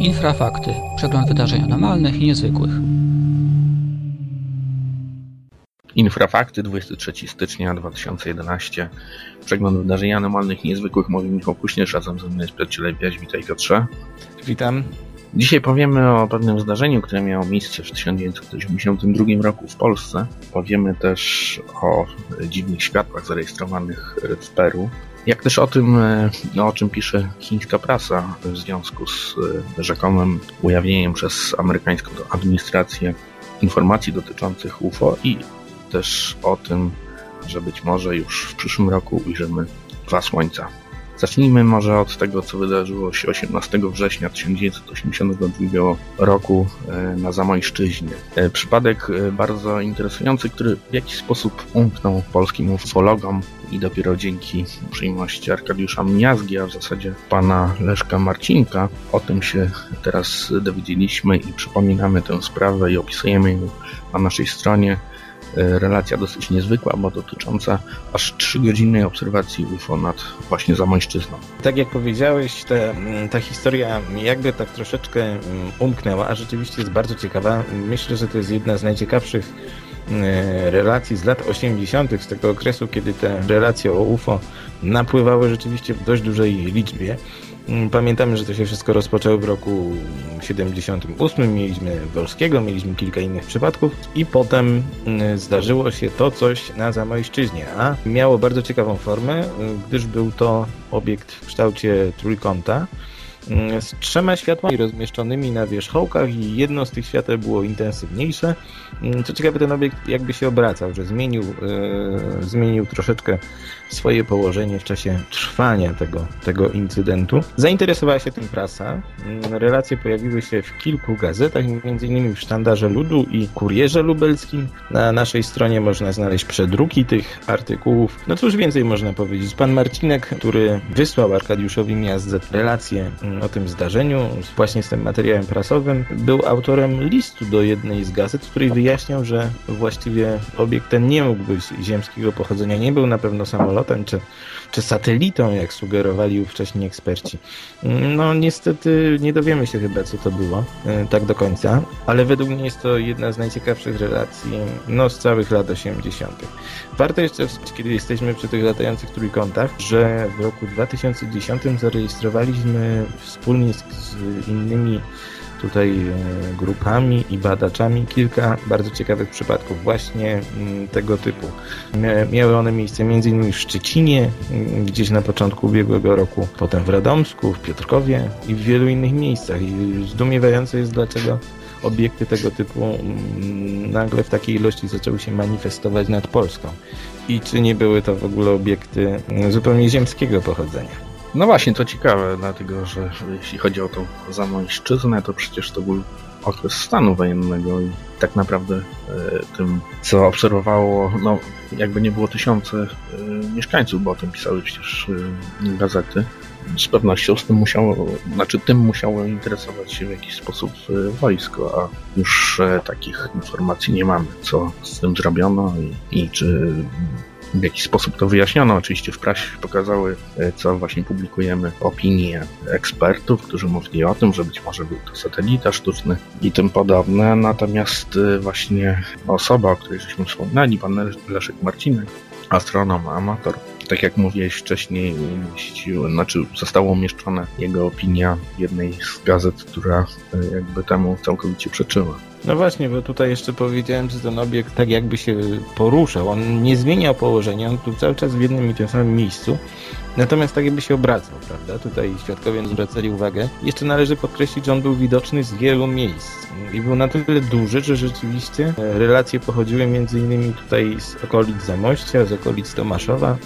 Infrafakty. Przegląd wydarzeń anormalnych i niezwykłych. Infrafakty 23 stycznia 2011. Przegląd wydarzeń anormalnych i niezwykłych. Mówi Michał Kuśnierz, razem ze mną jest Piotr Lewiaś. Witaj Piotrze. Witam. Dzisiaj powiemy o pewnym zdarzeniu, które miało miejsce w 1982 roku w Polsce. Powiemy też o dziwnych światłach zarejestrowanych w Peru. Jak też o tym, no, o czym pisze chińska prasa w związku z e, rzekomym ujawnieniem przez amerykańską administrację informacji dotyczących UFO i też o tym, że być może już w przyszłym roku ujrzymy dwa słońca. Zacznijmy może od tego, co wydarzyło się 18 września 1982 roku e, na Zamojszczyźnie. E, przypadek e, bardzo interesujący, który w jakiś sposób umknął polskim ufologom i dopiero dzięki uprzejmości Arkadiusza Miazgi, a w zasadzie pana Leszka Marcinka, o tym się teraz dowiedzieliśmy i przypominamy tę sprawę i opisujemy ją na naszej stronie relacja dosyć niezwykła, bo dotycząca aż 3-godzinnej obserwacji UFO nad właśnie Zamojszczyzną. Tak jak powiedziałeś, te, ta historia jakby tak troszeczkę umknęła, a rzeczywiście jest bardzo ciekawa. Myślę, że to jest jedna z najciekawszych e, relacji z lat 80., z tego okresu, kiedy te relacje o UFO napływały rzeczywiście w dość dużej liczbie. Mm, pamiętamy, że to się wszystko rozpoczęło w roku 78. Mieliśmy Wolskiego, mieliśmy kilka innych przypadków i potem mm, zdarzyło się to coś na Zamojszczyźnie, a miało bardzo ciekawą formę, gdyż był to obiekt w kształcie trójkąta, Mm, z trzema światłami rozmieszczonymi na wierzchołkach i jedno z tych świateł było intensywniejsze. Co ciekawe, ten obiekt jakby się obracał, że zmienił, yy, zmienił troszeczkę swoje położenie w czasie trwania tego, tego incydentu. Zainteresowała się tym prasa. Mm, relacje pojawiły się w kilku gazetach, m.in. w Sztandarze Ludu i Kurierze Lubelskim. Na naszej stronie można znaleźć przedruki tych artykułów. No cóż więcej można powiedzieć. Pan Marcinek, który wysłał Arkadiuszowi Miazdze relacje o tym zdarzeniu, właśnie z tym materiałem prasowym, był autorem listu do jednej z gazet, w której wyjaśniał, że właściwie obiekt ten nie mógł być ziemskiego pochodzenia, nie był na pewno samolotem czy, czy satelitą, jak sugerowali ówcześni eksperci. No niestety nie dowiemy się chyba, co to było e, tak do końca, ale według mnie jest to jedna z najciekawszych relacji no, z całych lat 80. Warto jeszcze, kiedy jesteśmy przy tych latających trójkątach, że w roku 2010 zarejestrowaliśmy wspólnie z, z innymi tutaj e, grupami i badaczami kilka bardzo ciekawych przypadków właśnie mm, tego typu. Miały one miejsce m.in. w Szczecinie, mm, gdzieś na początku ubiegłego roku, potem w Radomsku, w Piotrkowie i w wielu innych miejscach. I zdumiewające jest, dlaczego obiekty tego typu mm, nagle w takiej ilości zaczęły się manifestować nad Polską. I czy nie były to w ogóle obiekty zupełnie ziemskiego pochodzenia? No właśnie, to ciekawe, dlatego że jeśli chodzi o tą Zamojszczyznę, to przecież to był okres stanu wojennego i tak naprawdę e, tym, co obserwowało, no jakby nie było tysiące e, mieszkańców, bo o tym pisały przecież e, gazety. Z pewnością z tym musiało, znaczy tym musiało interesować się w jakiś sposób wojsko, a już takich informacji nie mamy, co z tym zrobiono i, i czy w jaki sposób to wyjaśniono. Oczywiście w prasie pokazały, e, co właśnie publikujemy, opinie ekspertów, którzy mówili o tym, że być może był to satelita sztuczny i tym podobne. Natomiast e, właśnie osoba, o której żeśmy wspominali, pan Leszek Marcinek, astronom, amator, tak jak mówiłeś wcześniej, znaczy została umieszczona jego opinia w jednej z gazet, która e, jakby temu całkowicie przeczyła. No właśnie, bo tutaj jeszcze powiedziałem, że ten obiekt tak jakby się poruszał. On nie zmieniał położenia, on tu cały czas w jednym i tym samym miejscu. Natomiast tak jakby się obracał, prawda? Tutaj świadkowie zwracali uwagę. Jeszcze należy podkreślić, że on był widoczny z wielu miejsc. I był na tyle duży, że rzeczywiście relacje pochodziły między innymi tutaj z okolic Zamościa, z okolic Tomaszowa,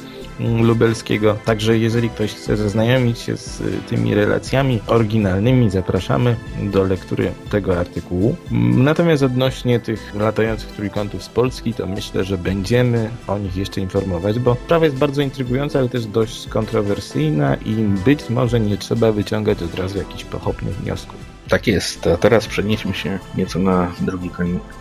lubelskiego. Także jeżeli ktoś chce zaznajomić się z y, tymi relacjami oryginalnymi, zapraszamy do lektury tego artykułu. Natomiast odnośnie tych latających trójkątów z Polski, to myślę, że będziemy o nich jeszcze informować, bo sprawa jest bardzo intrygująca, ale też dość kontrowersyjna i być może nie trzeba wyciągać od razu jakichś pochopnych wniosków. Tak jest. A teraz przenieśmy się nieco na drugi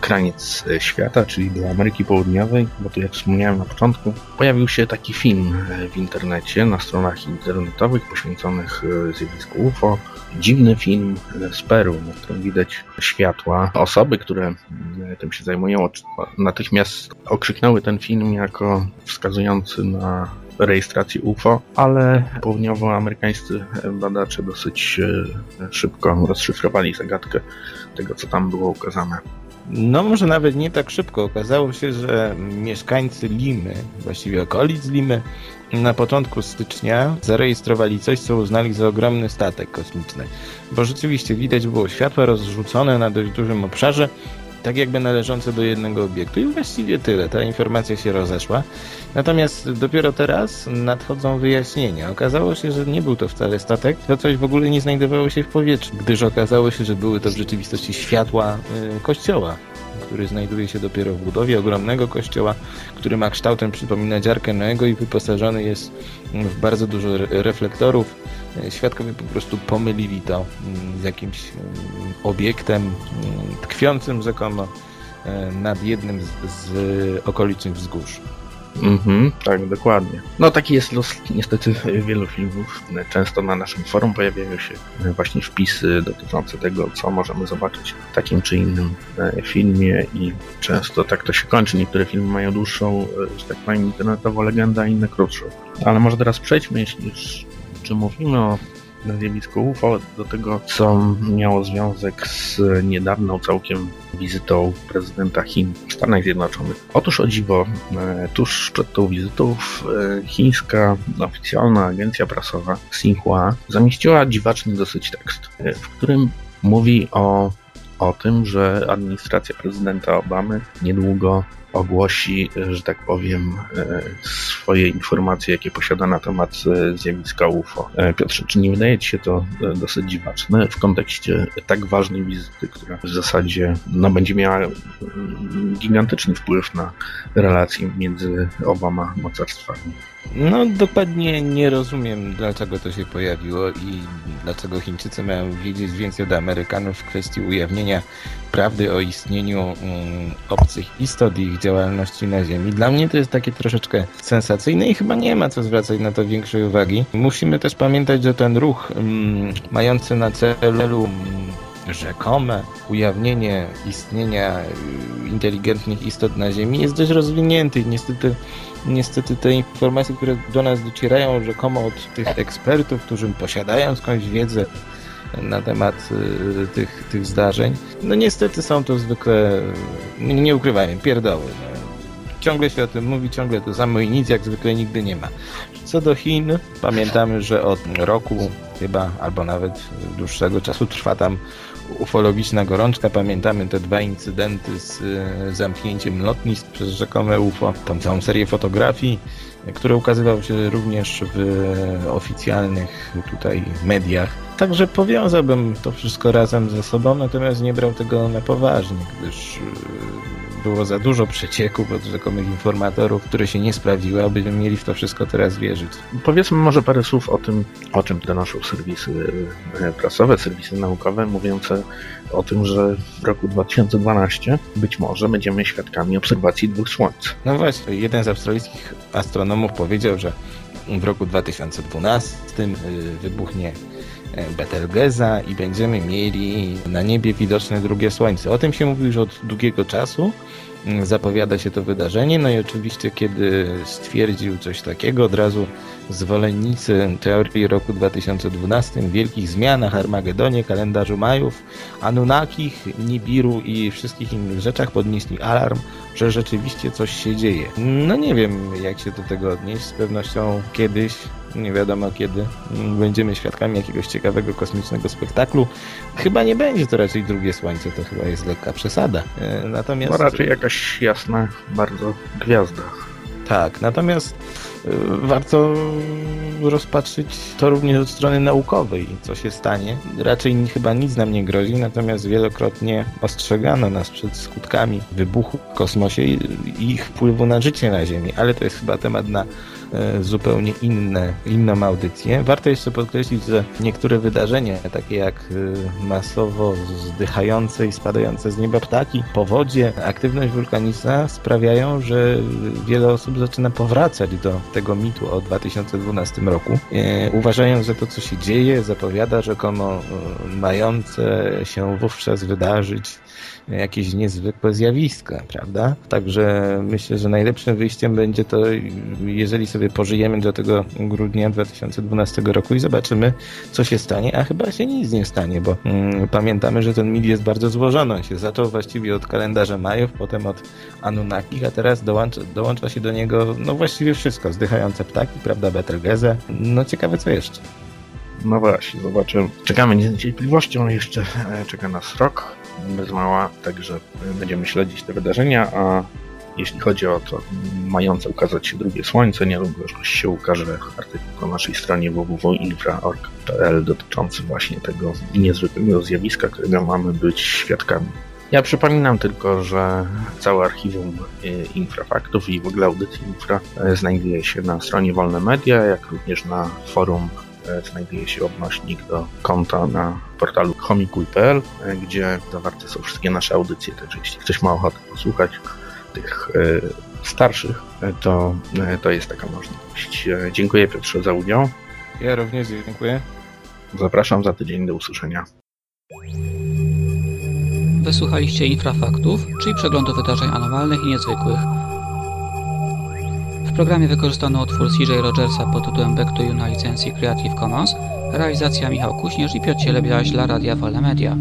kraniec e, świata, czyli do Ameryki Południowej, bo tu jak wspomniałem na początku, pojawił się taki film e, w internecie, na stronach internetowych poświęconych e, zjawisku UFO. Dziwny film z Peru, na którym widać światła. Osoby, które tym się zajmują, natychmiast okrzyknęły ten film jako wskazujący na rejestracji UFO, ale południowoamerykańscy badacze dosyć e, szybko rozszyfrowali zagadkę tego, co tam było ukazane. No może nawet nie tak szybko. Okazało się, że mieszkańcy Limy, właściwie okolic Limy, na początku stycznia zarejestrowali coś, co uznali za ogromny statek kosmiczny. Bo rzeczywiście widać było światła rozrzucone na dość dużym obszarze, tak jakby należące do jednego obiektu. I właściwie tyle. Ta informacja się rozeszła. Natomiast dopiero teraz nadchodzą wyjaśnienia. Okazało się, że nie był to wcale statek, to coś w ogóle nie znajdowało się w powietrzu, gdyż okazało się, że były to w rzeczywistości światła y, kościoła który znajduje się dopiero w budowie ogromnego kościoła, który ma kształtem przypomina dziarkę Noego i wyposażony jest w bardzo dużo reflektorów. Świadkowie po prostu pomylili to mm, z jakimś mm, obiektem mm, tkwiącym rzekomo e, nad jednym z, z okolicznych wzgórz. Mhm, tak, dokładnie. No taki jest los niestety wielu filmów. Często na naszym forum pojawiają się właśnie wpisy dotyczące tego, co możemy zobaczyć w takim czy innym e, filmie i często tak to się kończy. Niektóre filmy mają dłuższą, e, że tak powiem, internetową legendę, a inne krótszą. Ale może teraz przejdźmy, jeśli już czy mówimy o zjawisko UFO, do tego, co miało związek z niedawną całkiem wizytą prezydenta Chin w Stanach Zjednoczonych. Otóż o dziwo, e, tuż przed tą wizytą e, chińska oficjalna agencja prasowa Xinhua zamieściła dziwaczny dosyć tekst, e, w którym mówi o, o tym, że administracja prezydenta Obamy niedługo ogłosi, że tak powiem, e, swoje informacje, jakie posiada na temat e, zjawiska UFO. E, Piotrze, czy nie wydaje Ci się to dosyć dziwaczne w kontekście tak ważnej wizyty, która w zasadzie no, będzie miała mm, gigantyczny wpływ na relacje między oboma mocarstwami? No dokładnie nie rozumiem, dlaczego to się pojawiło i dlaczego Chińczycy mają wiedzieć więcej od Amerykanów w kwestii ujawnienia prawdy o istnieniu um, obcych istot i ich działalności na Ziemi. Dla mnie to jest takie troszeczkę sensacyjne i chyba nie ma co zwracać na to większej uwagi. Musimy też pamiętać, że ten ruch um, mający na celu um, rzekome ujawnienie istnienia y, inteligentnych istot na Ziemi jest dość rozwinięty i niestety niestety te informacje, które do nas docierają rzekomo od tych ekspertów, którzy posiadają skądś wiedzę na temat y, tych, tych zdarzeń, no niestety są to zwykle, nie, nie ukrywajmy, pierdoły. No. Ciągle się o tym mówi, ciągle to samo i nic jak zwykle nigdy nie ma. Co do Chin, pamiętamy, że od roku chyba, albo nawet dłuższego czasu trwa tam ufologiczna gorączka. Pamiętamy te dwa incydenty z e, zamknięciem lotnisk przez rzekome UFO, tą całą serię fotografii, które ukazywały się również w oficjalnych tutaj mediach. Także powiązałbym to wszystko razem ze sobą, natomiast nie brał tego na poważnie, gdyż e, było za dużo przecieków od rzekomych informatorów, które się nie sprawdziły, abyśmy mieli w to wszystko teraz wierzyć. Powiedzmy może parę słów o tym, o czym donoszą serwisy e, prasowe, serwisy naukowe, mówiące o tym, że w roku 2012 być może będziemy świadkami obserwacji dwóch słońc. No właśnie, jeden z australijskich astronomów powiedział, że w roku 2012 e, wybuchnie Betelgeza i będziemy mieli na niebie widoczne drugie słońce. O tym się mówi już od długiego czasu zapowiada się to wydarzenie. No i oczywiście, kiedy stwierdził coś takiego, od razu zwolennicy teorii roku 2012, wielkich zmianach, Armagedonie, kalendarzu Majów, Anunnakich, Nibiru i wszystkich innych rzeczach podnieśli alarm, że rzeczywiście coś się dzieje. No nie wiem, jak się do tego odnieść. Z pewnością kiedyś nie wiadomo kiedy będziemy świadkami jakiegoś ciekawego kosmicznego spektaklu. Chyba nie będzie to raczej drugie słońce, to chyba jest lekka przesada. E, natomiast... No raczej jakaś jasna bardzo gwiazda. Tak, natomiast e, warto rozpatrzyć to również od strony naukowej, co się stanie. Raczej chyba nic nam nie grozi, natomiast wielokrotnie ostrzegano nas przed skutkami wybuchu w kosmosie i ich wpływu na życie na Ziemi, ale to jest chyba temat na zupełnie inne, inną audycję. Warto jeszcze podkreślić, że niektóre wydarzenia, takie jak e, masowo zdychające i spadające z nieba ptaki, powodzie, aktywność wulkaniczna sprawiają, że wiele osób zaczyna powracać do tego mitu o 2012 roku, e, uważając, że to, co się dzieje, zapowiada rzekomo mające się wówczas wydarzyć jakieś niezwykłe zjawiska, prawda? Także myślę, że najlepszym wyjściem będzie to, jeżeli sobie pożyjemy do tego grudnia 2012 roku i zobaczymy, co się stanie, a chyba się nic nie stanie, bo mm, pamiętamy, że ten mit jest bardzo złożony. On się zaczął właściwie od kalendarza Majów, potem od Anunnaki, a teraz dołącza, dołącza się do niego no właściwie wszystko. Zdychające ptaki, prawda, Betelgeze. No ciekawe co jeszcze. No właśnie, zobaczymy. Czekamy z niecierpliwością, jeszcze e, czeka nas rok bez mała, także będziemy śledzić te wydarzenia, a jeśli chodzi o to mające ukazać się drugie słońce, niedługo już się ukaże artykuł na naszej stronie www.infra.org.pl dotyczący właśnie tego niezwykłego zjawiska, którego mamy być świadkami. Ja przypominam tylko, że całe archiwum e, infrafaktów i w ogóle audycji infra e, znajduje się na stronie Wolne Media, jak również na forum znajduje się odnośnik do konta na portalu homikuj.pl, e, gdzie zawarte są wszystkie nasze audycje, także jeśli ktoś ma ochotę posłuchać tych e, starszych, to, to jest taka możliwość. Dziękuję Piotrze za udział. Ja również dziękuję. Zapraszam za tydzień do usłyszenia. Wysłuchaliście Infrafaktów, czyli przeglądu wydarzeń anormalnych i niezwykłych programie wykorzystano utwór CJ Rogersa pod tytułem Back to You na licencji Creative Commons, realizacja Michał Kuśnierz i Piotr Cielebiaś dla Radia Wolne Media.